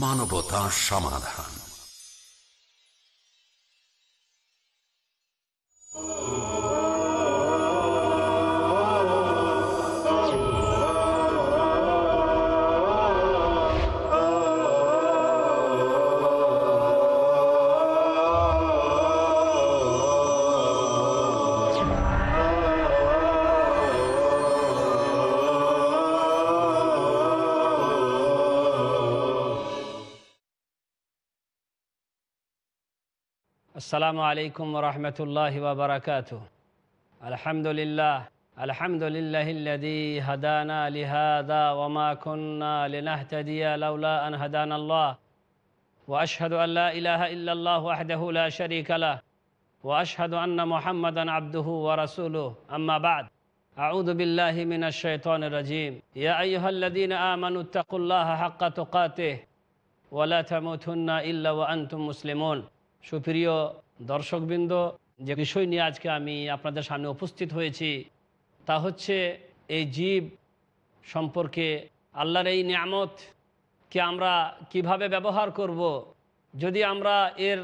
মানবতা সমাধান। السلام عليكم ورحمة الله وبركاته. الحمد لله الحمد لله الذي هدانا لهذا وما كنا لنهتدي لولا أن هدانا الله. وأشهد أن لا إله إلا الله وحده لا شريك له. وأشهد أن محمدا عبده ورسوله. أما بعد أعوذ بالله من الشيطان الرجيم. يا أيها الذين آمنوا اتقوا الله حق تقاته. ولا تموتن إلا وأنتم مسلمون. সুপ্রিয় দর্শকবৃন্দ, যে বিষয় নিয়ে আজকে আমি আপনাদের সামনে উপস্থিত হয়েছি তা হচ্ছে এই জীব সম্পর্কে আল্লাহর এই নিয়ামতকে আমরা কীভাবে ব্যবহার করব। যদি আমরা এর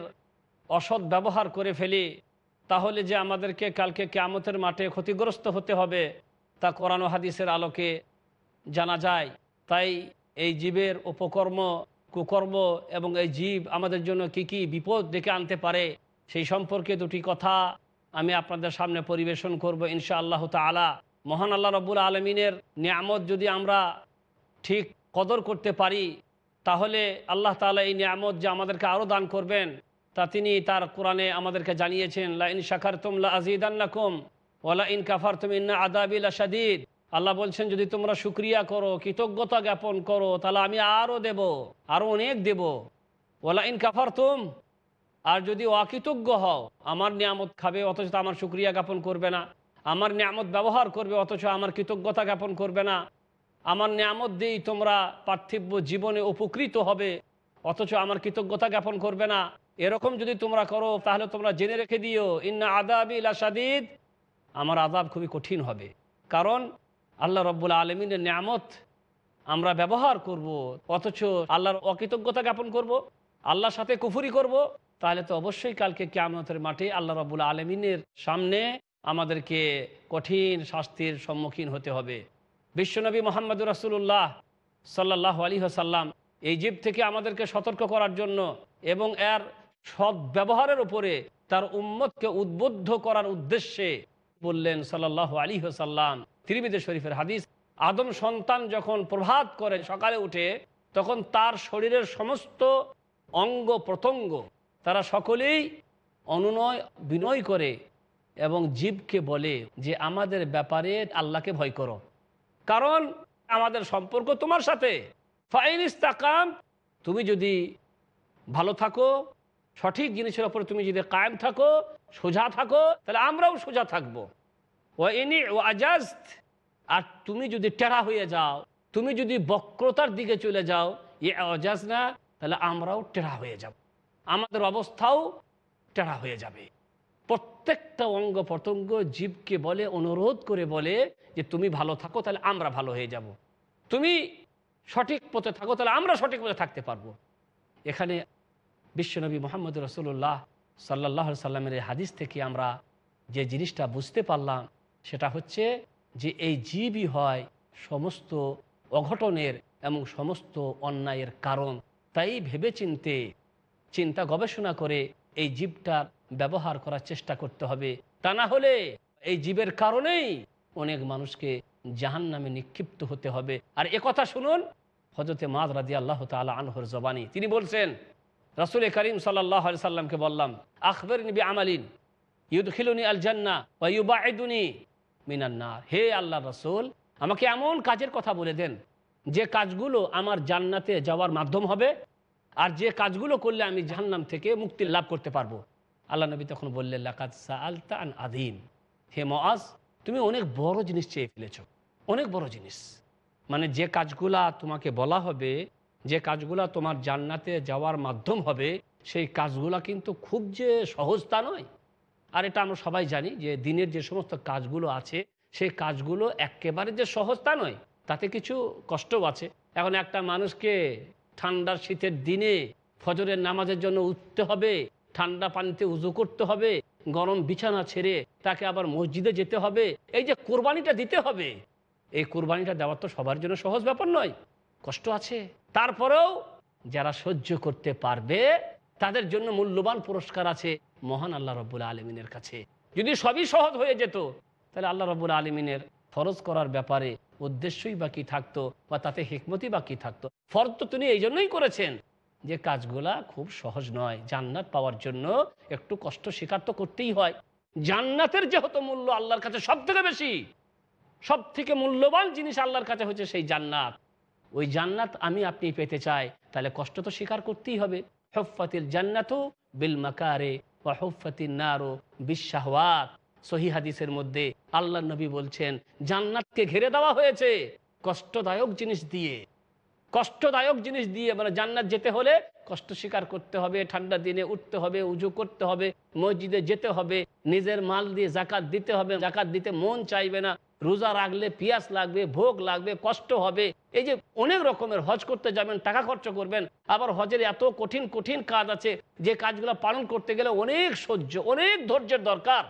অসৎ ব্যবহার করে ফেলি, তাহলে যে আমাদেরকে কালকে কেয়ামতের মাঠে ক্ষতিগ্রস্ত হতে হবে তা কোরআন হাদিসের আলোকে জানা যায় তাই এই জীবের উপকর্ম কুকর্ম এবং এই জীব আমাদের জন্য কি কি বিপদ ডেকে আনতে পারে, সেই সম্পর্কে দুটি কথা আমি আপনাদের সামনে পরিবেশন করব ইনশা আল্লাহ তালা মহান আল্লাহ রব্বুল আলমিনের নিয়ামত যদি আমরা ঠিক কদর করতে পারি, তাহলে আল্লাহ তালা এই নিয়ামত যে আমাদেরকে আরও দান করবেন, তা তিনি তার কোরআনে আমাদেরকে জানিয়েছেন, লা ইন শাখার তুমলা আজিদান্নাকুম ওলা ইন কাফার তুম ইন্না সাদিদ আল্লাহ বলছেন, যদি তোমরা সুক্রিয়া করো, কৃতজ্ঞতা জ্ঞাপন করো, তাহলে আমি আরও দেব আরও অনেক দেব। ওলা ইন কাফার তুম আর যদি অকৃতজ্ঞ হও, আমার নিয়ামত খাবে, অথচ আমার সুক্রিয়া জ্ঞাপন করবে না। আমার নিয়ামত ব্যবহার করবে, অথচ আমার কৃতজ্ঞতা জ্ঞাপন করবে না। আমার নিয়ামত দিয়েই তোমরা পার্থিব্য জীবনে উপকৃত হবে, অথচ আমার কৃতজ্ঞতা জ্ঞাপন করবে না। এরকম যদি তোমরা করো, তাহলে তোমরা জেনে রেখে দিও, ইন্না আদাবিল আসাদিদ আমার আদাব খুবই কঠিন হবে। কারণ আল্লাহ রব্বুল আলমিনের নিয়ামত আমরা ব্যবহার করব। অথচ আল্লাহর অকৃতজ্ঞতা জ্ঞাপন করব। আল্লাহর সাথে কুফুরি করব। তাহলে তো অবশ্যই কালকে কেয়ামতের মাঠে আল্লাহ রব্বুল আলমিনের সামনে আমাদেরকে কঠিন শাস্তির সম্মুখীন হতে হবে বিশ্বনবী মোহাম্মদ রাসুল্লাহ সাল্লাহ আলী হাসাল্লাম জীব থেকে আমাদেরকে সতর্ক করার জন্য এবং এর সৎ ব্যবহারের উপরে তার উম্মতকে উদ্বুদ্ধ করার উদ্দেশ্যে বললেন সাল্লাহ আলী হাসাল্লাম ত্রিবিদে শরীফের হাদিস, আদম সন্তান যখন প্রভাত করে সকালে উঠে, তখন তার শরীরের সমস্ত অঙ্গ প্রত্যঙ্গ তারা সকলেই অনুনয়, বিনয় করে এবং জীবকে বলে যে, আমাদের ব্যাপারে আল্লাহকে ভয় করো। কারণ আমাদের সম্পর্ক তোমার সাথে। ফাইন ইস্তাকাম, তুমি যদি ভালো থাকো, সঠিক জিনিসের ওপরে তুমি যদি কায়েম থাকো, সোজা থাকো, তাহলে আমরাও সোজা থাকব। ও এনি ও আর তুমি যদি টেরা হয়ে যাও, তুমি যদি বক্রতার দিকে চলে যাও এ অজাজ না তাহলে আমরাও টেরা হয়ে যাব। আমাদের অবস্থাও টেরা হয়ে যাবে। প্রত্যেকটা অঙ্গ প্রত্যঙ্গ জীবকে বলে, অনুরোধ করে বলে যে তুমি ভালো থাকো, তাহলে আমরা ভালো হয়ে যাব। তুমি সঠিক পথে থাকো, তাহলে আমরা সঠিক পথে থাকতে পারব। এখানে বিশ্বনবী মোহাম্মদ রসুল্লাহ সাল্লাহ সাল্লামের হাদিস থেকে আমরা যে জিনিসটা বুঝতে পারলাম সেটা হচ্ছে যে এই জীবই হয় সমস্ত অঘটনের এবং সমস্ত অন্যায়ের কারণ। তাই ভেবে চিনতে চিন্তা গবেষণা করে এই জীবটার ব্যবহার করার চেষ্টা করতে হবে। তা না হলে এই জীবের কারণেই অনেক মানুষকে জাহান নামে নিক্ষিপ্ত হতে হবে। আর কথা শুনুন হজরতে মাদ রাজি আল্লাহ তালা আনহর জবানি। তিনি বলছেন রাসুল করিম সাল্লাহ সাল্লামকে বললাম আখবর নিবি আমালিন ইউদ খিলুনি আল জান্না বা ইউবায়দুনি মিনান্না হে আল্লাহ রসুল, আমাকে এমন কাজের কথা বলে দেন, যে কাজগুলো আমার জান্নাতে যাওয়ার মাধ্যম হবে, আর যে কাজগুলো করলে আমি জাহান্নাম থেকে মুক্তি লাভ করতে পারব। আল্লাহ নবী তখন বললেন লাকাত আলতান আদিম হে মআজ, তুমি অনেক বড় জিনিস চেয়ে ফেলেছ, অনেক বড় জিনিস। মানে যে কাজগুলা তোমাকে বলা হবে, যে কাজগুলা তোমার জান্নাতে যাওয়ার মাধ্যম হবে, সেই কাজগুলা কিন্তু খুব যে সহজ তা নয়। আর এটা আমরা সবাই জানি যে দিনের যে সমস্ত কাজগুলো আছে, সেই কাজগুলো একেবারে যে সহজ তা নয়, তাতে কিছু কষ্টও আছে। এখন একটা মানুষকে ঠান্ডার শীতের দিনে ফজরের নামাজের জন্য উঠতে হবে, ঠান্ডা পানিতে উজু করতে হবে, গরম বিছানা ছেড়ে তাকে আবার মসজিদে যেতে হবে, এই যে কোরবানিটা দিতে হবে, এই কোরবানিটা দেওয়া তো সবার জন্য সহজ ব্যাপার নয়, কষ্ট আছে। তারপরেও যারা সহ্য করতে পারবে, তাদের জন্য মূল্যবান পুরস্কার আছে। মহান আল্লাহ রব্বুল আলমিনের কাছে। যদি সবই সহজ হয়ে যেত, তাহলে আল্লাহ রব্বুল আলমিনের ফরজ করার ব্যাপারে উদ্দেশ্যই বাকি থাকতো বা তাতে হেকমতি বাকি থাকতো? ফরজ তো তিনি এই জন্যই করেছেন যে কাজগুলা খুব সহজ নয়। জান্নাত পাওয়ার জন্য একটু কষ্ট স্বীকার তো করতেই হয়। জান্নাতের যেহেতু মূল্য আল্লাহর কাছে সব থেকে বেশি সব থেকে মূল্যবান জিনিস আল্লাহর কাছে হচ্ছে সেই জান্নাত। ওই জান্নাত আমি আপনি পেতে চাই, তাহলে কষ্ট তো স্বীকার করতেই হবে। হফাতিল জান্নাতও বিল মাকারে বিশ্বাহওয়াত সহি হাদিসের মধ্যে আল্লাহ নবী বলছেন, জান্নাতকে ঘিরে দেওয়া হয়েছে কষ্টদায়ক জিনিস দিয়ে। কষ্টদায়ক জিনিস দিয়ে মানে জান্নাত যেতে হলে কষ্ট স্বীকার করতে হবে, ঠান্ডা দিনে উঠতে হবে, উজু করতে হবে, মসজিদে যেতে হবে, নিজের মাল দিয়ে জাকাত দিতে হবে, জাকাত দিতে মন চাইবে না। রোজা রাখলে পিয়াস লাগবে, ভোগ লাগবে, কষ্ট হবে। এই যে অনেক রকমের হজ করতে যাবেন, টাকা খরচ করবেন, আবার হজের এত কঠিন কঠিন কাজ আছে, যে কাজগুলো পালন করতে গেলে অনেক সহ্য, অনেক ধৈর্যের দরকার।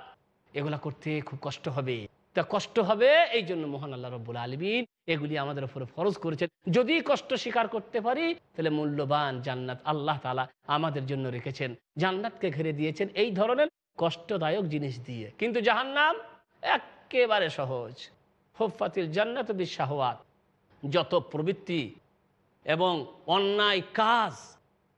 এগুলা করতে খুব কষ্ট হবে। তা কষ্ট হবে এই জন্য মহান আল্লাহ রব্বুল আলমিন এগুলি আমাদের উপরে ফরজ করেছেন। যদি কষ্ট স্বীকার করতে পারি, তাহলে মূল্যবান জান্নাত আল্লাহ তালা আমাদের জন্য রেখেছেন। জান্নাতকে ঘিরে দিয়েছেন এই ধরনের কষ্টদায়ক জিনিস দিয়ে। কিন্তু জাহান্নাম একেবারে সহজ। হোফাতিল জান্নাত বিশ্বাহওয়াত যত প্রবৃত্তি এবং অন্যায় কাজ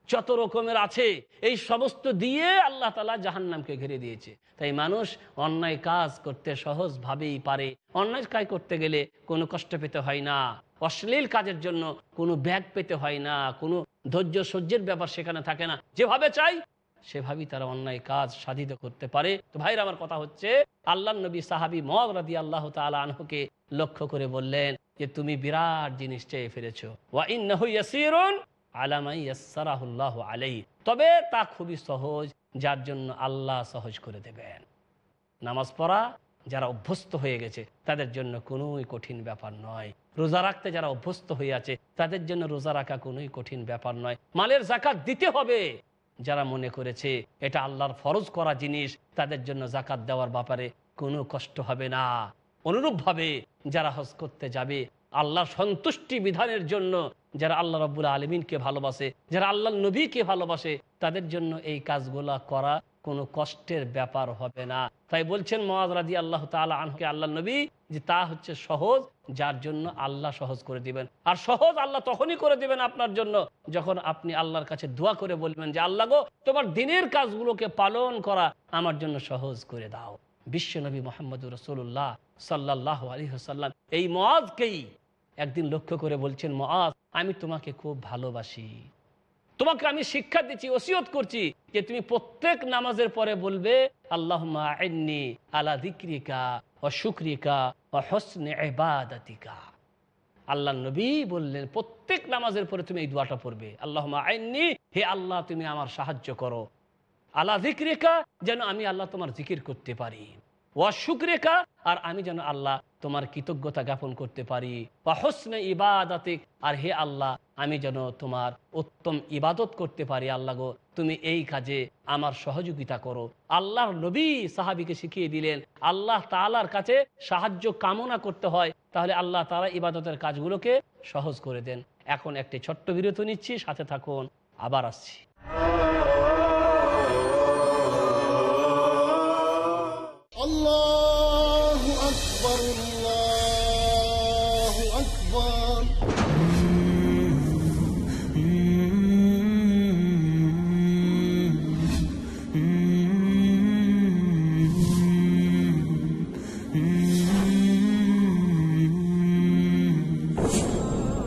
যত রকমের আছে, এই সমস্ত দিয়ে আল্লাহ তালা জাহান্নামকে ঘিরে দিয়েছে। তাই মানুষ অন্যায় কাজ করতে সহজভাবেই পারে। অন্যায় কাজ করতে গেলে কোনো কষ্ট পেতে হয় না। অশ্লীল কাজের জন্য কোনো ব্যাগ পেতে হয় না। কোনো ধৈর্য সহ্যের ব্যাপার সেখানে থাকে না। যেভাবে চাই সেভাবেই তারা অন্যায় কাজ সাধিত করতে পারে। তো ভাইরা, আমার কথা হচ্ছে আল্লাহ নবী সাহাবি মদ রাদি আল্লাহ তালা আনহুকে লক্ষ্য করে বললেন যে, তুমি বিরাট জিনিস চেয়ে ফেলেছো। ওয়া ইন্নাহু ইয়াসিরুন আলামাই ইয়াসসারাহুল্লাহ আলাইহি। তবে তা খুবই সহজ, যার জন্য আল্লাহ সহজ করে দেবেন। নামাজ পড়া, যারা অভ্যস্ত হয়ে গেছে, তাদের জন্য কোনোই কঠিন ব্যাপার নয়। রোজা রাখতে যারা অভ্যস্ত হয়ে আছে, তাদের জন্য রোজা রাখা কোনোই কঠিন ব্যাপার নয়। মালের জাকাত দিতে হবে। যারা মনে করেছে এটা আল্লাহর ফরজ করা জিনিস, তাদের জন্য জাকাত দেওয়ার ব্যাপারে কোনো কষ্ট হবে না। অনুরূপভাবে যারা হজ করতে যাবে, আল্লাহর সন্তুষ্টি বিধানের জন্য যারা আল্লাহ রব্বুল আলমিনকে ভালোবাসে, যারা আল্লাহ নবীকে ভালোবাসে, তাদের জন্য এই কাজগুলা করা কোনো কষ্টের ব্যাপার হবে না। তাই বলছেন মহাজ রাজি আল্লাহ তালা আনকে আল্লাহ নবী যে তা হচ্ছে সহজ, যার জন্য আল্লাহ সহজ করে দিবেন। আর সহজ আল্লাহ তখনই করে দিবেন আপনার জন্য যখন আপনি আল্লাহর কাছে দোয়া করে বলবেন যে, আল্লাহ গো, তোমার দিনের কাজগুলোকে পালন করা আমার জন্য সহজ করে দাও। বিশ্ব নবী মোহাম্মদ রসুল্লাহ সাল্লাহ আলী হাসাল্লাম এই মজকেই একদিন লক্ষ্য করে বলছেন মহাজ আমি তোমাকে খুব ভালোবাসি। তোমাকে আমি শিক্ষা দিচ্ছি, ওসিয়ত করছি যে তুমি প্রত্যেক নামাজের পরে বলবে আল্লাহ আলা দিক্রিকা ও শুক্রিকা ও হসনে এবাদাতিকা আল্লাহ নবী বললেন, প্রত্যেক নামাজের পরে তুমি এই দোয়াটা পড়বে আল্লাহ আইননি, হে আল্লাহ, তুমি আমার সাহায্য করো। আল্লাহ জিক্রেকা যেন আমি আল্লাহ তোমার জিকির করতে পারি। ওয়াশুক্রেকা আর আমি যেন আল্লাহ তোমার কৃতজ্ঞতা জ্ঞাপন করতে পারি। বা হোসনে ইবাদাতিক, আর হে আল্লাহ আমি যেন তোমার উত্তম ইবাদত করতে পারি, আল্লাহ গো। তুমি এই কাজে আমার সহযোগিতা করো। আল্লাহর নবী সাহাবিকে শিখিয়ে দিলেন, আল্লাহ তালার কাছে সাহায্য কামনা করতে হয়, তাহলে আল্লাহ তালা ইবাদতের কাজগুলোকে সহজ করে দেন। এখন একটি ছোট্ট বিরতি নিচ্ছি, সাথে থাকুন, আবার আসছি। আল্লাহ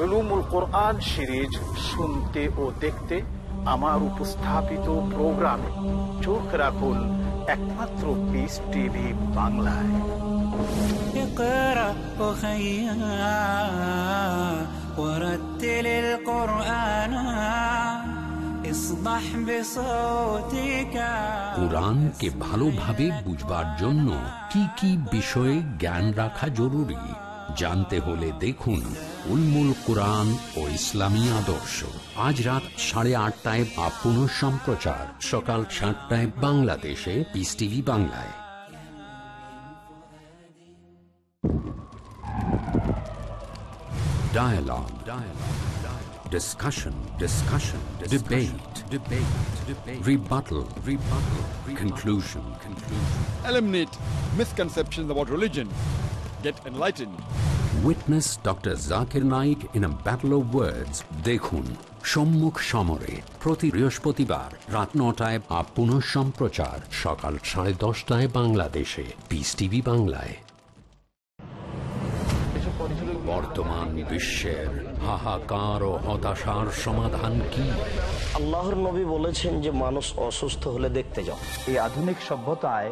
রুলুমুল কোরআন সিরিজ শুনতে ও দেখতে আমার উপস্থাপিত প্রোগ্রামে চোখ রাখুন একমাত্র পিস টিভি বাংলায় اقرأ وخيا ورتل القرآن اصبح بصوتك কোরআনকে ভালোভাবে বুঝবার জন্য কি কি বিষয়ে জ্ঞান রাখা জরুরি জানতে হলে দেখুন উলমুল কোরআন ও ইসলামী আদর্শ আজ রাত সাড়ে আটটায় বা পুনঃ সম্প্রচার সকাল সাতটায় বাংলাদেশে পিস টিভি বাংলায় Dialogue. Dialogue. Dialogue. Discussion. Discussion. Discussion. Debate. Debate. Debate. Rebuttal. Rebuttal. Rebuttal. Conclusion. Conclusion. Eliminate misconceptions about religion. Get enlightened. Witness Dr. Zakir Naik in a battle of words. দেখুন সম্মুখ সমরে প্রতি বৃহস্পতিবার রাত নটায় বা পুনঃ সম্প্রচার সকাল সাড়ে দশটায় বাংলাদেশে পিস টিভি বাংলায় বর্তমান বিশ্বের হাহাকার ও হতাশার সমাধান কি আল্লাহর নবী বলেছেন যে মানুষ অসুস্থ হলে দেখতে যাও এই আধুনিক সভ্যতায়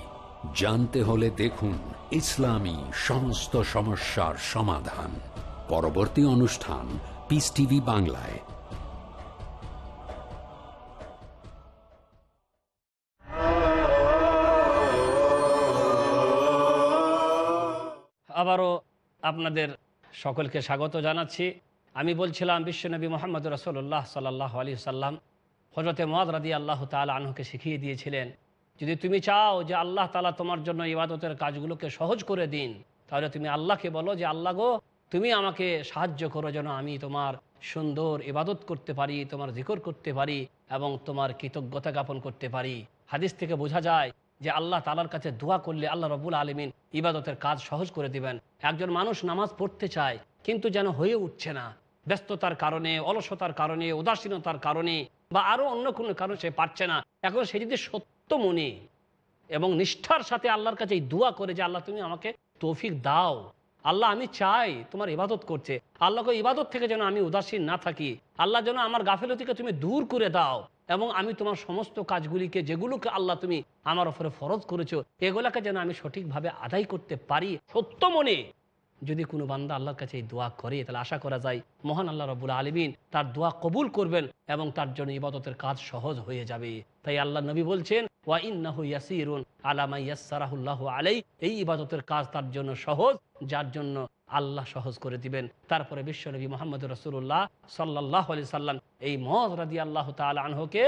জানতে হলে দেখুন ইসলামী সমস্ত সমস্যার সমাধান। পরবর্তী অনুষ্ঠান পিস টিভি বাংলায়। আবারও আপনাদের সকলকে স্বাগত জানাচ্ছি। আমি বলছিলাম বিশ্বনবী মোহাম্মদ রসোল্লাহ সাল্লাহ আলী সাল্লাম হজরতে মদ রাদি আল্লাহ তালা আনহুকে শিখিয়ে দিয়েছিলেন যদি তুমি চাও যে আল্লাহ তালা তোমার জন্য ইবাদতের কাজগুলোকে সহজ করে দিন, তাহলে তুমি আল্লাহকে বলো যে, আল্লাহ গো, তুমি আমাকে সাহায্য করো যেন আমি তোমার সুন্দর ইবাদত করতে পারি, তোমার জিকর করতে পারি এবং তোমার কৃতজ্ঞতা জ্ঞাপন করতে পারি। হাদিস থেকে বোঝা যায় যে আল্লাহ তালার কাছে দোয়া করলে আল্লাহ রবুল আলমিন ইবাদতের কাজ সহজ করে দিবেন। একজন মানুষ নামাজ পড়তে চায়, কিন্তু যেন হয়ে উঠছে না। ব্যস্ততার কারণে, অলসতার কারণে, উদাসীনতার কারণে বা আরও অন্য কোনো কারণে সে পারছে না। এখন সে যদি সত্য মনে এবং নিষ্ঠার সাথে আল্লাহর কাছে এই দোয়া করে যে আল্লাহ তুমি আমাকে তৌফিক দাও। আল্লাহ, আমি চাই তোমার ইবাদত করছে আল্লাহকে ইবাদত থেকে যেন আমি উদাসীন না থাকি। আল্লাহ যেন আমার গাফিলতিকে তুমি দূর করে দাও এবং আমি তোমার সমস্ত কাজগুলিকে, যেগুলোকে আল্লাহ তুমি আমার ওপরে ফরজ করেছ, এগুলাকে যেন আমি সঠিকভাবে আদায় করতে পারি। সত্য মনে যদি কোনো বান্দা আল্লাহর কাছে এই দোয়া করে, তাহলে আশা করা যায় মহান আল্লাহ রবুল আলমিন তার দোয়া কবুল করবেন এবং তার জন্য ইবাদতের কাজ সহজ হয়ে যাবে। তাই আল্লাহ নবী বলছেন ওয়া ইন্নাহু ইয়াসিরুন আলামা ইয়াসসারাহুল্লাহ আলাই এই ইবাদতের কাজ তার জন্য সহজ করে দিবেন। তারপরে মোহাম্মদ রসুল্লাহ সাল্লাহ আলি সাল্লাম এই মহ রাজি আল্লাহ তালহকে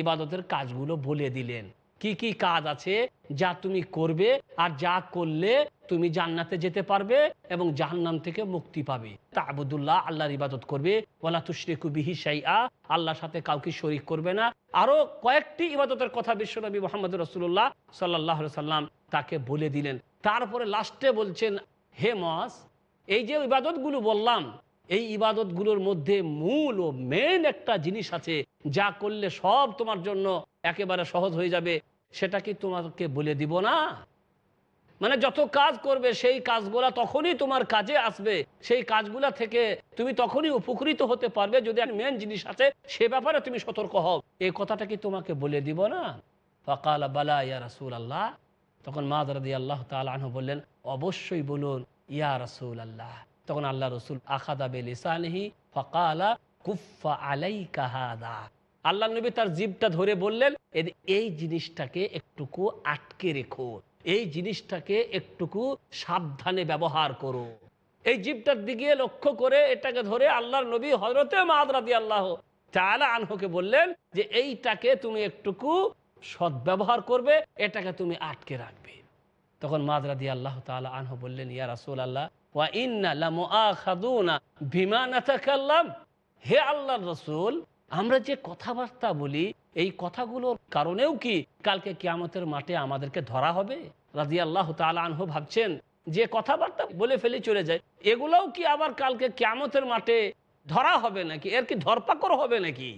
ইবাদতের কাজগুলো বলে দিলেন। কি কি কাজ আছে যা তুমি করবে আর যা করলে তুমি জান্নাতে যেতে পারবে এবং জাহান্নাম থেকে মুক্তি পাবে। তা আবুদুল্লাহ আল্লাহর ইবাদত করবে। ওলা তুশরিকু বিহি সাইয়া আল্লাহর সাথে কাউকে শরিক করবে না। আরও কয়েকটি ইবাদতের কথা বিশ্বনবী মোহাম্মদ রসুল্লাহ সাল্লাহ সাল্লাম তাকে বলে দিলেন। তারপরে লাস্টে বলছেন, হে মস এই যে ইবাদতগুলো বললাম, এই ইবাদতগুলোর মধ্যে মূল ও মেন একটা জিনিস আছে, যা করলে সব তোমার জন্য একেবারে সহজ হয়ে যাবে, সেটা কি তোমাকে বলে দিব না? মানে যত কাজ করবে, সেই কাজগুলা তখনই তোমার কাজে আসবে। সেই কাজগুলা থেকে তুমি তখনই উপকৃত হতে পারবে যদি মেন জিনিস আছে, সে ব্যাপারে তুমি সতর্ক হও। এই কথাটা কি তোমাকে বলে দিব না? ফকাল, বালা, ইয়া রাসুল আল্লাহ তখন মা দাদি আল্লাহ তালহ বললেন, অবশ্যই বলুন, ইয়া রসুল আল্লাহ তখন আল্লাহ রসুল, আখাদা বেল ইসানহি ফকালা কুফা আলাই কাহাদা আল্লাহ নবী তার জীবটা ধরে বললেন এই জিনিসটাকে একটুকু আটকে রেখো। এই জিনিসটাকে একটুকু সাবধানে ব্যবহার করো। এই জীবটার দিকে লক্ষ্য করে এটাকে ধরে আল্লাহর নবী হজরতে মাদরাদি আল্লাহ তালা আনহকে বললেন যে, এইটাকে তুমি একটুকু সদ্ব্যবহার করবে, এটাকে তুমি আটকে রাখবে। তখন মাদরাদি আল্লাহ তালা আনহ বললেন, ইয়া রাসুল আল্লাহ ইন্না হে আল্লাহর রসুল আমরা যে কথাবার্তা বলি, এই কথাগুলোর কারণেও কি কালকে কিয়ামতের মাঠে আমাদেরকে ধরা হবে? রাজি আল্লাহ আনহু ভাবছেন, যে কথাবার্তা বলে ফেলে চলে যায়, এগুলোও কি আবার কালকে কিয়ামতের মাঠে ধরা হবে নাকি? এর কি ধরপাকড় হবে নাকি?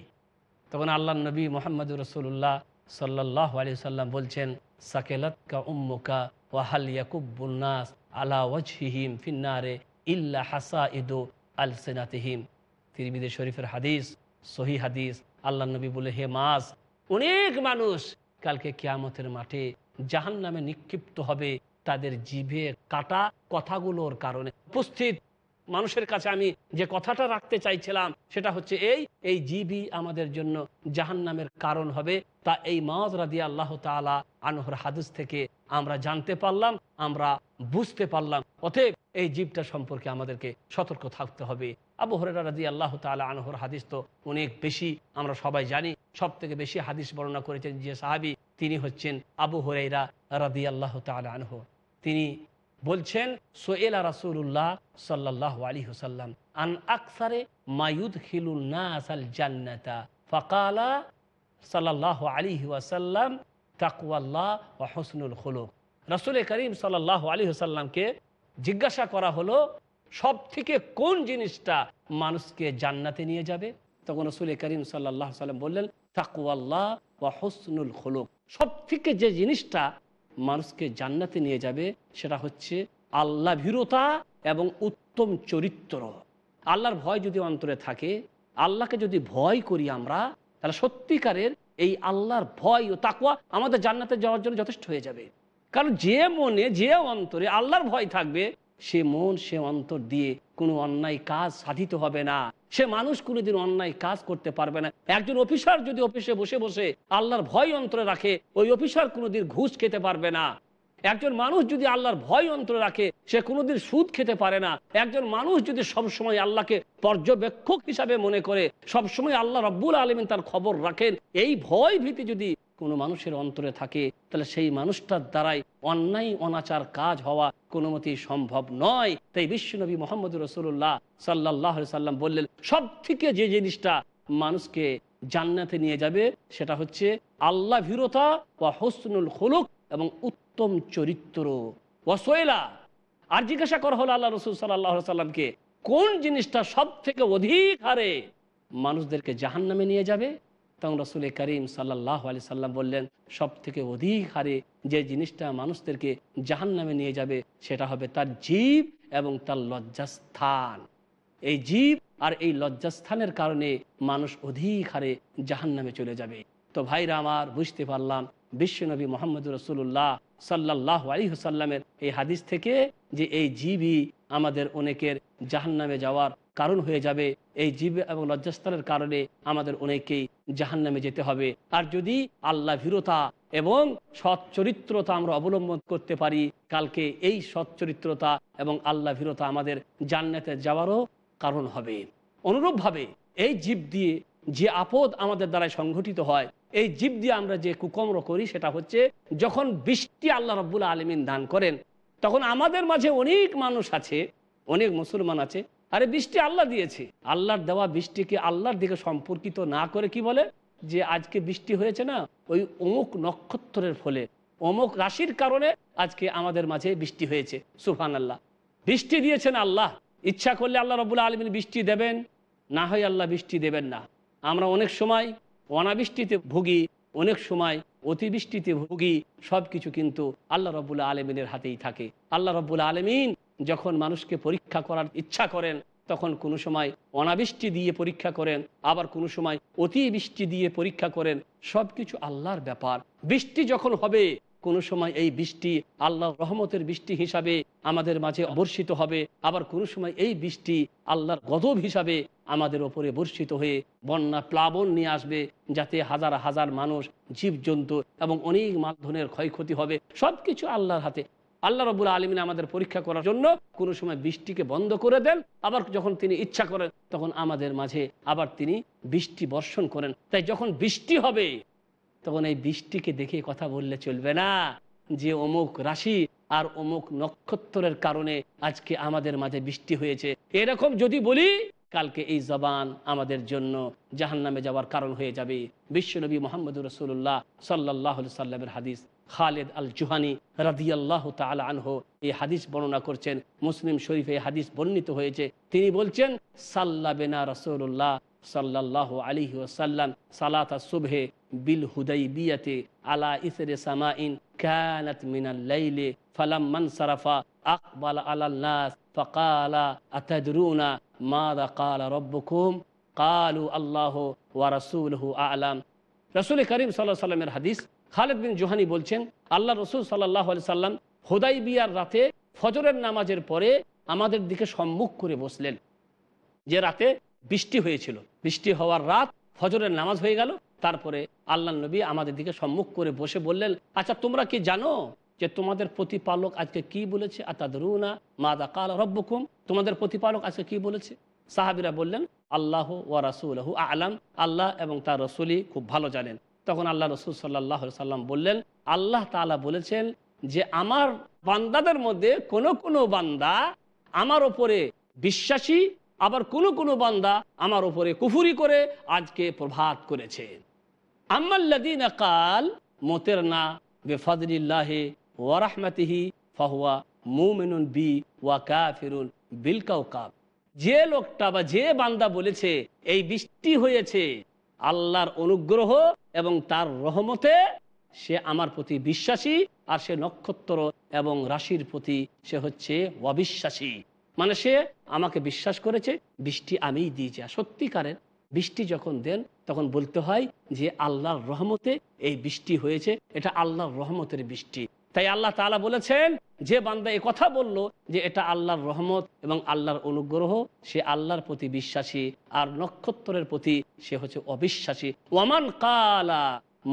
তখন আল্লাহ নবী মোহাম্মদ রসুল্লাহ সাল্লাহ আলি সাল্লাম বলছেন, সাকেলাত কা উম্মুকা ওয়াহাল ইয়াকুবুন্নাস আলা ওয়াজহিহিম ফিন্নারে ইল্লা হাসা ইদু আল সেনাতিহিম তিরমিদে শরীফের হাদিস সহি হাদিস, আল্লাহ নবী বলে, হে মাস অনেক মানুষ কালকে কিয়ামতের মাঠে জাহান নামে নিক্ষিপ্ত হবে। তাদের জিভে কাটা কথাগুলোর কারণে উপস্থিত। মানুষের কাছে আমি যে কথাটা রাখতে চাইছিলাম, সেটা হচ্ছে এই এই জিবি আমাদের জন্য জাহান নামের কারণ হবে। তা এই মাজ রাদি আল্লাহ তালা আনহর হাদিস থেকে আমরা জানতে পারলাম, আমরা বুঝতে পারলাম। অতএব এই জীবটা সম্পর্কে আমাদেরকে সতর্ক থাকতে হবে। আবু হরেরা রাদি আল্লাহ তালা আনহর হাদিস তো অনেক বেশি, আমরা সবাই জানি। সব থেকে বেশি হাদিস বর্ণনা করেছেন যে সাহাবি, তিনি হচ্ছেন আবু হরেরা রাদি আল্লাহ তালা আনহ। তিনি বলছেন সোয়েলা রাসুল্লাহ সাল্লাহ আলী হুসাল্লাম আন আকসারে মায়ুদ খিলুল নাসাল জান্নাতা। ফকালা সাল্লাহ আলী ওয়াসাল্লাম তাকুয়াল্লাহ ও হসনুল হলুক রসুল করিম সাল্লাহ আলী হুসাল্লামকে জিজ্ঞাসা করা হলো সব থেকে কোন জিনিসটা মানুষকে জান্নাতে নিয়ে যাবে। তখন রসুল করিম সাল্লাহ সাল্লাম বললেন তাকুয়াল্লাহ ও হসনুল হলুক সব থেকে যে জিনিসটা মানুষকে জান্নাতে নিয়ে যাবে, সেটা হচ্ছে আল্লাহ ভীরতা এবং উত্তম চরিত্র। আল্লাহর ভয় যদি অন্তরে থাকে, আল্লাহকে যদি ভয় করি আমরা, তাহলে সত্যিকারের এই আল্লাহর ভয় ও তাকুয়া আমাদের জান্নাতে যাওয়ার জন্য যথেষ্ট হয়ে যাবে। কারণ যে মনে, যে অন্তরে আল্লাহর ভয় থাকবে সে মন, সে অন্তর দিয়ে কোনো অন্যায় কাজ সাধিত হবে না। সে মানুষ কোনোদিন অন্যায় কাজ করতে পারবে না। একজন অফিসার যদি অফিসে বসে বসে আল্লাহর ভয় অন্তরে রাখে, ওই অফিসার কোনোদিন ঘুষ খেতে পারবে না। একজন মানুষ যদি আল্লাহর ভয় অন্তরে রাখে, সে কোনোদিন সুদ খেতে পারে না। একজন মানুষ যদি সবসময় আল্লাহকে পর্যবেক্ষক হিসাবে মনে করে, সবসময় আল্লাহ রব্বুল আলমিন তার খবর রাখেন, এই ভয় ভীতি যদি কোনো মানুষের অন্তরে থাকে, তাহলে সেই মানুষটার দ্বারাই অন্যায়, অনাচার কাজ হওয়া কোনো মতেই সম্ভব নয়। তাই বিশ্বনবী মোহাম্মদ রসুল্লাহ সাল্লাহ সাল্লাম বললেন সব থেকে যে জিনিসটা মানুষকে জান্নাতে নিয়ে যাবে, সেটা হচ্ছে আল্লাহ ভীরতা বা হসনুল হলুক এবং উত্তম চরিত্র। ওয়াসোয়েলা আর জিজ্ঞাসা করা হলো আল্লাহ রসুল সাল্লাহ সাল্লামকে কোন জিনিসটা সব থেকে অধিক হারে মানুষদেরকে জাহান নামে নিয়ে যাবে? তখন রসুল করিম সাল্লাহ আলি সাল্লাম বললেন সব থেকে অধিক হারে যে জিনিসটা মানুষদেরকে জাহান নামে নিয়ে যাবে, সেটা হবে তার জীব এবং তার লজ্জাস্থান। এই জীব আর এই লজ্জাস্থানের কারণে মানুষ অধিক হারে জাহান নামে চলে যাবে। তো ভাইরা আমার, বুঝতে পারলাম বিশ্বনবী মোহাম্মদ রসুল্লাহ সাল্লাহ আলী হুসাল্লামের এই হাদিস থেকে যে এই জীবই আমাদের অনেকের জাহান নামে যাওয়ার কারণ হয়ে যাবে। এই জীব এবং লজ্জাস্থানের কারণে আমাদের অনেকেই জাহান নামে যেতে হবে। আর যদি আল্লাহ ভীরতা এবং সৎ চরিত্রতা আমরা অবলম্বন করতে পারি, কালকে এই সৎ চরিত্রতা এবং আল্লাহ ভীরতা আমাদের জান্নাতে যাওয়ারও কারণ হবে। অনুরূপভাবে এই জীব দিয়ে যে আপদ আমাদের দ্বারা সংঘটিত হয়, এই জীব দিয়ে আমরা যে কুকম্র করি সেটা হচ্ছে যখন বৃষ্টি আল্লাহ রব্বুল আলমিন দান করেন, তখন আমাদের মাঝে অনেক মানুষ আছে, অনেক মুসলমান আছে আরে বৃষ্টি আল্লাহ দিয়েছে। আল্লাহর দেওয়া বৃষ্টিকে আল্লাহর দিকে সম্পর্কিত না করে কি বলে? যে আজকে বৃষ্টি হয়েছে না, ওই অমুক নক্ষত্রের ফলে, অমুক রাশির কারণে আজকে আমাদের মাঝে বৃষ্টি হয়েছে। সুফান আল্লাহ বৃষ্টি দিয়েছেন আল্লাহ। ইচ্ছা করলে আল্লাহ রবুল্লা আলমিন বৃষ্টি দেবেন, না হয় আল্লাহ বৃষ্টি দেবেন না। আমরা অনেক সময় অনাবৃষ্টিতে ভুগি, অনেক সময় অতিবৃষ্টিতে ভুগি সব কিছু কিন্তু আল্লাহ রবুল্লা আলমিনের হাতেই থাকে। আল্লাহ রবুল্লা আলমিন যখন মানুষকে পরীক্ষা করার ইচ্ছা করেন, তখন কোনো সময় অনাবৃষ্টি দিয়ে পরীক্ষা করেন, আবার কোনো সময় অতিবৃষ্টি দিয়ে পরীক্ষা করেন সব কিছু আল্লাহর ব্যাপার। বৃষ্টি যখন হবে কোনো সময় এই বৃষ্টি আল্লাহ রহমতের বৃষ্টি হিসাবে আমাদের মাঝে বর্ষিত হবে। আবার কোনো সময় এই বৃষ্টি আল্লাহর গদব হিসাবে আমাদের ওপরে বর্ষিত হয়ে বন্যা প্লাবন নিয়ে আসবে, যাতে হাজার হাজার মানুষ, জীবজন্তু এবং অনেক মাধ্যমের ক্ষয়ক্ষতি হবে। সব কিছু আল্লাহর হাতে। আল্লাহ রবুল আলমিন আমাদের পরীক্ষা করার জন্য কোনো সময় বৃষ্টিকে বন্ধ করে দেন। আবার যখন তিনি ইচ্ছা করেন, তখন আমাদের মাঝে আবার তিনি বৃষ্টি বর্ষণ করেন। তাই যখন বৃষ্টি হবে তখন এই বৃষ্টিকে দেখে কথা বললে চলবে না যে অমুক রাশি আর অমুক নক্ষত্রের কারণে আজকে আমাদের মাঝে বৃষ্টি হয়েছে। এরকম যদি বলি, কালকে এই জবান আমাদের জন্য জাহান নামে যাওয়ার কারণ হয়ে যাবে। বিশ্বনবী মোহাম্মদ রসুল্লাহ সাল্লাহ সাল্লামের হাদিস। খালেদ আল জুহানি রাদিয়াল্লাহ তালা আনহ এই হাদিস বর্ণনা করছেন। মুসলিম শরীফে এই হাদিস বর্ণিত হয়েছে। তিনি বলছেন সাল্লা বেনা রসুল্লাহ সাল্লাহ আলিহি ওসাল্লাম সালাতা সুবহে বিল হুদাই বিয়াতে আলা ইসরে সামাইন কানাত মিনাল লাইলে ফালাম মান সারাফা আকবাল আলাল নাস ফকালা আতাদরুনা মাদা কালা রব্বকুম কালু আল্লাহ ওয়া রাসূলুহু আ'লাম। রাসূল করিম আলাইহি সাল্লামের হাদিস খালেদ বিন জোহানি বলছেন, আল্লাহ রসুল সাল্লাহ আলি সাল্লাম হোদাই বিয়ার রাতে ফজরের নামাজের পরে আমাদের দিকে সম্মুখ করে বসলেন। যে রাতে বৃষ্টি হয়েছিল। বৃষ্টি হওয়ার রাত ফজরের নামাজ হয়ে গেল। তারপরে আল্লাহ নবী আমাদের দিকে সম্মুখ করে বসে বললেন আচ্ছা তোমরা কি জানো যে তোমাদের প্রতিপালক আজকে কি বলেছে? আতাদরুনা মাদা কাল রব্বকুম? তোমাদের প্রতিপালক আজকে কি বলেছে? সাহাবিরা বললেন, আল্লাহ ওয়া রাসুল আলাম। আল্লাহ এবং তার রসুলই খুব ভালো জানেন। তখন আল্লাহ রসুল সাল্লাহ সাল্লাম বললেন, আল্লাহ তালা বলেছেন যে আমার বান্দাদের মধ্যে কোন কোন বান্দা আমার ওপরে বিশ্বাসী আবার কোন কোন বান্দা আমার ওপরে কুফুরি করে আজকে প্রভাত করেছে। কাল, মোতের না বেফাদিল্লাহে ওয়ারাহমাতিহি ফাহুয়া মুমিনুন বি ওয়া কাউকাব যে লোকটা বা যে বান্দা বলেছে, এই বৃষ্টি হয়েছে, আল্লাহর অনুগ্রহ এবং তার রহমতে সে আমার প্রতি বিশ্বাসী আর সে নক্ষত্র এবং রাশির প্রতি সে হচ্ছে অবিশ্বাসী। মানে সে আমাকে বিশ্বাস করেছে, বৃষ্টি আমিই দিয়েছি আর সত্যিকারের বৃষ্টি যখন দেন, তখন বলতে হয় যে আল্লাহর রহমতে এই বৃষ্টি হয়েছে, এটা আল্লাহর রহমতের বৃষ্টি। তাই আল্লাহ তালা বলেছেন, যে বান্দা এ কথা বলল যে এটা আল্লাহর রহমত এবং আল্লাহর অনুগ্রহ, সে আল্লাহর প্রতি বিশ্বাসী আর নক্ষত্রের প্রতি সে হচ্ছে অবিশ্বাসী। ওয়ামান কালা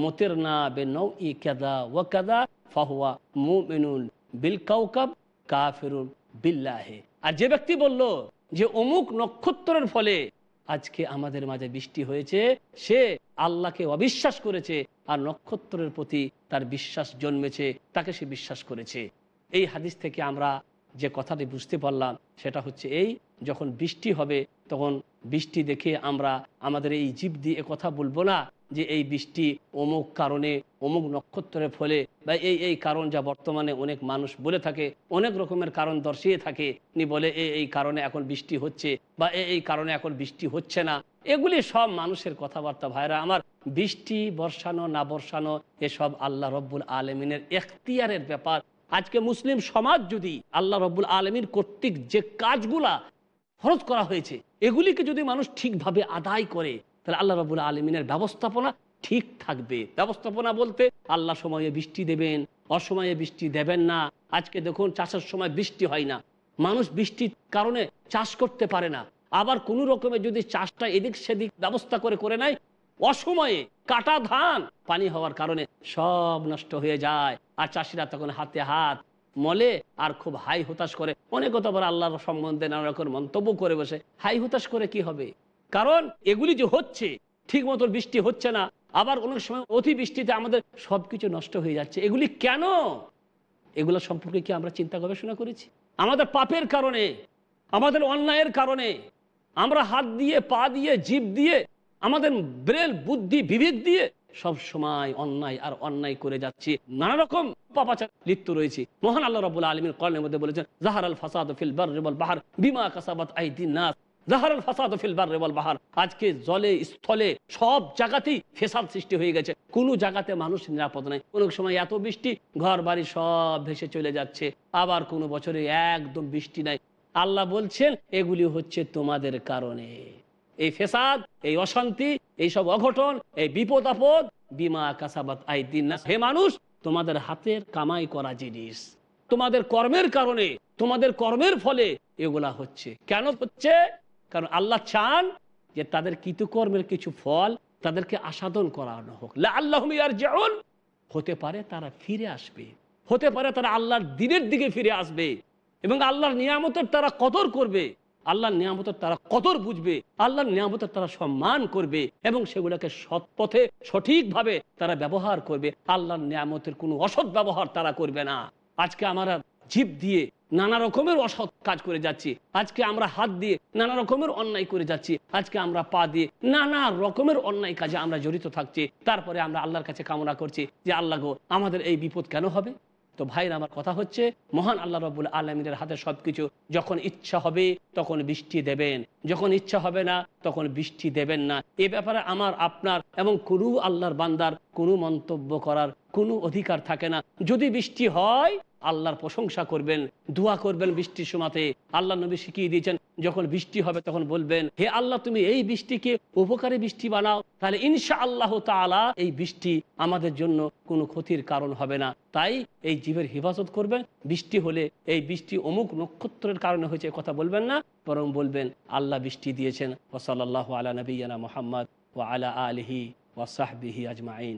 মতের না বে নৌ ই কাদা ও কাদা, ফাহুয়া মুমিনুন বিল কাউকাব কাফিরুন। বিল্লাহে। আর যে ব্যক্তি বলল যে, অমুক নক্ষত্রের ফলে আজকে আমাদের মাঝে বৃষ্টি হয়েছে, সে আল্লাহকে অবিশ্বাস করেছে আর নক্ষত্রের প্রতি তার বিশ্বাস জন্মেছে, তাকে সে বিশ্বাস করেছে। এই হাদিস থেকে আমরা যে কথাটি বুঝতে পারলাম, সেটা হচ্ছে এই যখন বৃষ্টি হবে, তখন বৃষ্টি দেখে আমরা আমাদের এই জীব দিয়ে কথা বলব না যে এই বৃষ্টি অমুক কারণে, অমুক নক্ষত্রের ফলে বা এই এই কারণ যা বর্তমানে অনেক মানুষ বলে থাকে, অনেক রকমের কারণ দর্শিয়ে থাকে। নি বলে এই এই কারণে এখন বৃষ্টি হচ্ছে বা এই এই কারণে এখন বৃষ্টি হচ্ছে না। এগুলি সব মানুষের কথাবার্তা ভাইরা। আমার বৃষ্টি বর্ষানো, না বর্ষানো এসব আল্লাহ রব্বুল আলমিনের এখতিয়ারের ব্যাপার। আজকে মুসলিম সমাজ যদি আল্লাহ রব্বুল আলমীর কর্তৃক যে কাজগুলা ফরজ করা হয়েছে। এগুলিকে যদি মানুষ ঠিকভাবে আদায় করে, তাহলে আল্লাহ রবুল আলমিনের ব্যবস্থাপনা ঠিক থাকবে। ব্যবস্থাপনা বলতে আল্লাহ সময়ে বৃষ্টি দেবেন, অসময়ে বৃষ্টি দেবেন না। আজকে দেখুন চাষের সময় বৃষ্টি হয় না। মানুষ বৃষ্টির কারণে চাষ করতে পারে না। আবার কোনো রকমের যদি চাষটা এদিক সেদিক ব্যবস্থা করে করে নেয়, অসময়ে কাটা ধান পানি হওয়ার কারণে সব নষ্ট হয়ে যায়। আর চাষিরা তখন হাতে হাত মলে আর খুব হাই হতাশ করে। অনেক তো আবার আল্লাহর সম্বন্ধে নানা রকম মন্তব্য করে বসে। হাই হতাশ করে কি হবে? কারণ এগুলি যে হচ্ছে ঠিক মতো বৃষ্টি হচ্ছে না। আবার অনেক সময় অতি বৃষ্টিতে আমাদের সবকিছু নষ্ট হয়ে যাচ্ছে। এগুলি কেন? এগুলো সম্পর্কে কি আমরা চিন্তা গবেষণা করেছি? আমাদের পাপের কারণে, আমাদের অন্যায়ের কারণে, আমরা হাত দিয়ে, পা দিয়ে জীব দিয়ে, আমাদের ব্রেল বুদ্ধি, বিবেক দিয়ে সব সময় অন্যায় আর অন্যায় করে যাচ্ছি। নানা রকম পাপাচার লিপ্ত রয়েছে। মহান আল্লাহ রাবুল আলমীর কলের মধ্যে বলেছেন জাহার আল ফাসাদ ফিল বার বাহার বিমা কাসাবাত আইদিন নাস। জাহারাল ফাসাদ ফিল বার রেবল বাহার আজকে জলে, স্থলে সব জায়গাতেই ফেসাদ সৃষ্টি হয়ে গেছে। কোনো জায়গাতে মানুষ নিরাপদ নাই। কোনো সময় এত বৃষ্টি ঘর বাড়ি সব ভেসে চলে যাচ্ছে। আবার কোনো বছরে একদম বৃষ্টি নাই। আল্লাহ বলছেন, এগুলি হচ্ছে তোমাদের কারণে। এই ফেসাদ, এই অশান্তি, এই সব অঘটন, এই বিপদ আপদ, বিমা কাসাবাত আই দিন হে মানুষ, তোমাদের হাতের কামাই করা জিনিস, তোমাদের কর্মের কারণে, তোমাদের কর্মের ফলে এগুলা হচ্ছে। কেন হচ্ছে? কারণ আল্লাহ চান যে তাদের কৃতকর্মের কিছু ফল তাদেরকে আসাদন করানো হোক। আল্লাহ যেমন হতে পারে তারা ফিরে আসবে। হতে পারে তারা আল্লাহর দিনের দিকে ফিরে আসবে। এবং আল্লাহর নিয়ামতের তারা কদর করবে। আল্লাহর নিয়ামতের তারা কদর বুঝবে, আল্লাহর নিয়ামতের তারা সম্মান করবে এবং সেগুলোকে সৎ পথে সঠিকভাবে তারা ব্যবহার করবে। আল্লাহর নিয়ামতের কোনো অসৎ ব্যবহার তারা করবে না। আজকে আমরা জীব দিয়ে নানা রকমের অসৎ কাজ করে যাচ্ছি। আজকে আমরা হাত দিয়ে নানা রকমের অন্যায় করে যাচ্ছি। আজকে আমরা পা দিয়ে নানা রকমের অন্যায় কাজে আমরা জড়িত থাকছি। তারপরে আমরা আল্লাহর কাছে কামনা করছি যে, আল্লাহ গো, আমাদের এই বিপদ কেন হবে? তো ভাইর আমার কথা হচ্ছে, মহান আল্লাহ রবুল আলমিনের হাতে সবকিছু যখন ইচ্ছা হবে তখন বৃষ্টি দেবেন। যখন ইচ্ছা হবে না তখন বৃষ্টি দেবেন না। এ ব্যাপারে আমার, আপনার এবং কোনো আল্লাহর বান্দার কোনো মন্তব্য করার কোনো অধিকার থাকে না। যদি বৃষ্টি হয় আল্লাহর প্রশংসা করবেন, দোয়া করবেন বৃষ্টির সময়তে। আল্লাহ নবী শিখিয়ে দিয়েছেন, যখন বৃষ্টি হবে তখন বলবেন, হে আল্লাহ, তুমি এই বৃষ্টিকে উপকারী বৃষ্টি বানাও, তাহলে ইনশা আল্লাহ তালা এই বৃষ্টি আমাদের জন্য কোনো ক্ষতির কারণ হবে না। তাই এই জীবের হেফাজত করবেন, বৃষ্টি হলে এই বৃষ্টি অমুক নক্ষত্রের কারণে হয়েছে কথা বলবেন না, বরং বলবেন, আল্লাহ বৃষ্টি দিয়েছেন ওসলাল্লাহ আলা নবীনা মোহাম্মদ ও আলা আলহি ওয়াসাহবিহি আজমাইন।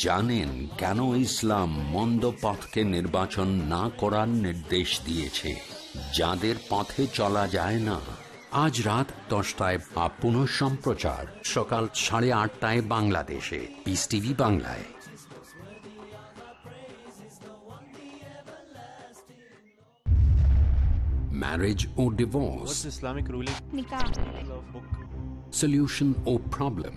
জানেন কেন ইসলাম মন্দ পথকে নির্বাচন না করার নির্দেশ দিয়েছে। যাদের পথে চলা যায় না। আজ রাত দশটায় বা পুনঃ সম্প্রচার সকাল সাড়ে আটটায় বাংলাদেশে। পিস টিভি বাংলায়। Marriage or divorce, What's Islamic ruling? solution or problem,